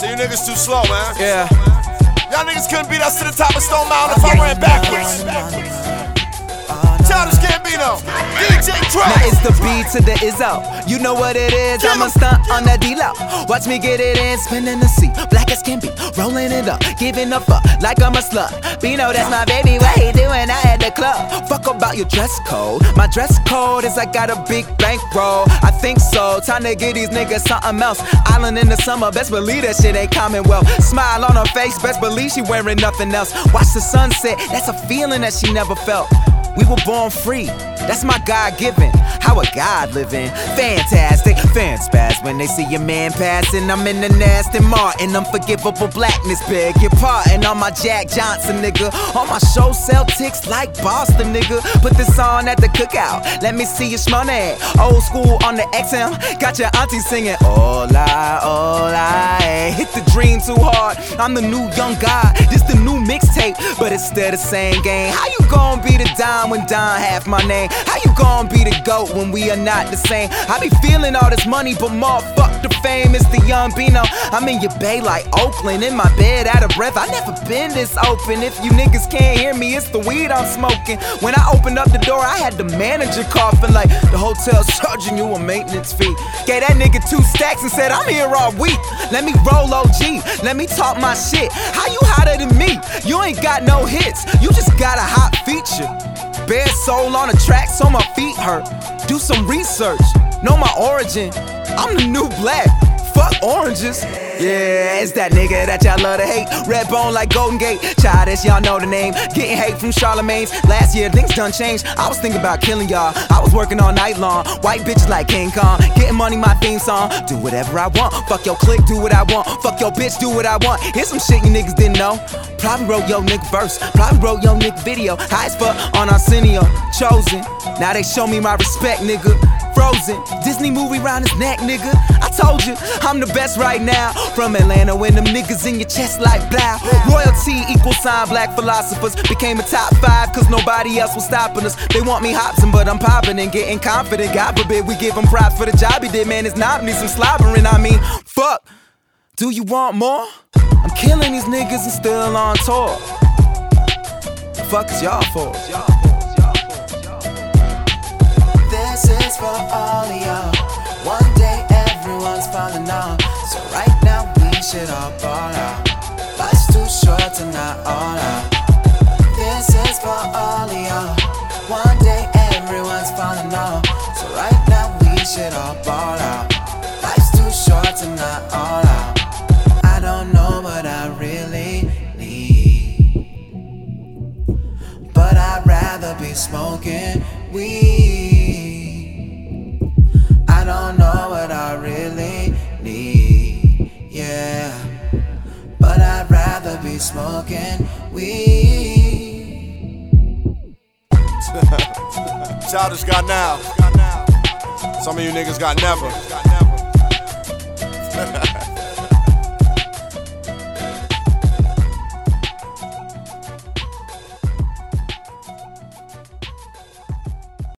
So you niggas too slow, man. Yeah. Y'all niggas couldn't beat us to the top of Stone Mountain if I ran backwards. It's the B to the Izzo. You know what it is. I'm a stunt on the D-Lo. Watch me get it in, spinning the seat. Black as can be, rolling it up, giving a fuck like I'm a slut. Bino, that's my baby. What he doing out at the club? Fuck about your dress code. My dress code is I got a big bankroll. I think so. Time to get these niggas something else. Island in the summer, best believe that shit ain't Commonwealth. Smile on her face, best believe she wearing nothing else. Watch the sunset, that's a feeling that she never felt. We were born free. That's my God given. How a God living. Fantastic. Fans pass when they see a man passing. I'm in the nasty Martin. Unforgivable blackness. Beg your pardon on my Jack Johnson, nigga. On my show, sell ticks like Boston, nigga. Put this on at the cookout. Let me see your money. Old school on the XM. Got your auntie singing. Hola, hola. Eh. Hit the dream too hard. I'm the new young guy. This the new mixtape, but it's still the same game. How you gon' be the dime when Don half my name? How you gon' be the goat when we are not the same? I be feeling all this money, but more fuck the fame. It's the young Bino. I'm in your bay like Oakland, in my bed out of breath. I never been this open. If you niggas can't hear me, it's the weed I'm smoking. When I opened up the door, I had the manager coughing like the hotel charging you a maintenance fee. Gave that nigga two stacks and said, I'm here all week. Let me roll OG, let me talk my shit. How you hotter than me? You ain't got no hits, you just got a hot feature. Bare soul on a track so my feet hurt. Do some research, know my origin. I'm the new black. Fuck oranges. Yeah, it's that nigga that y'all love to hate. Red bone like Golden Gate. Childish, y'all know the name. Getting hate from Charlemagne's. Last year, things done changed. I was thinking about killing y'all. I was working all night long. White bitches like King Kong. Getting money, my theme song. Do whatever I want. Fuck your clique, do what I want. Fuck your bitch, do what I want. Here's some shit you niggas didn't know. Probably wrote yo nigga verse. Probably wrote yo nigga video. High as fuck on Arsenio. Chosen. Now they show me my respect, nigga. Frozen. Disney movie round his neck, nigga. I told you, I'm the best right now. From Atlanta, when them niggas in your chest like blah. Royalty equal sign, black philosophers. Became a top five, cause nobody else was stopping us. They want me hopsin', but I'm popping and getting confident. God forbid we give him props for the job he did, man. It's not me, some slobbering. I mean, fuck. Do you want more? I'm killing these niggas and still on tour. The fuck is y'all for? So right now we should all ball out. Life's too short to not all out. This is for all of y'all. One day everyone's falling off. So right now we should all ball out. Life's too short to not all out. I don't know what I really need. But I'd rather be smoking weed. Be smoking weed. Childish got now. Some of you niggas got never.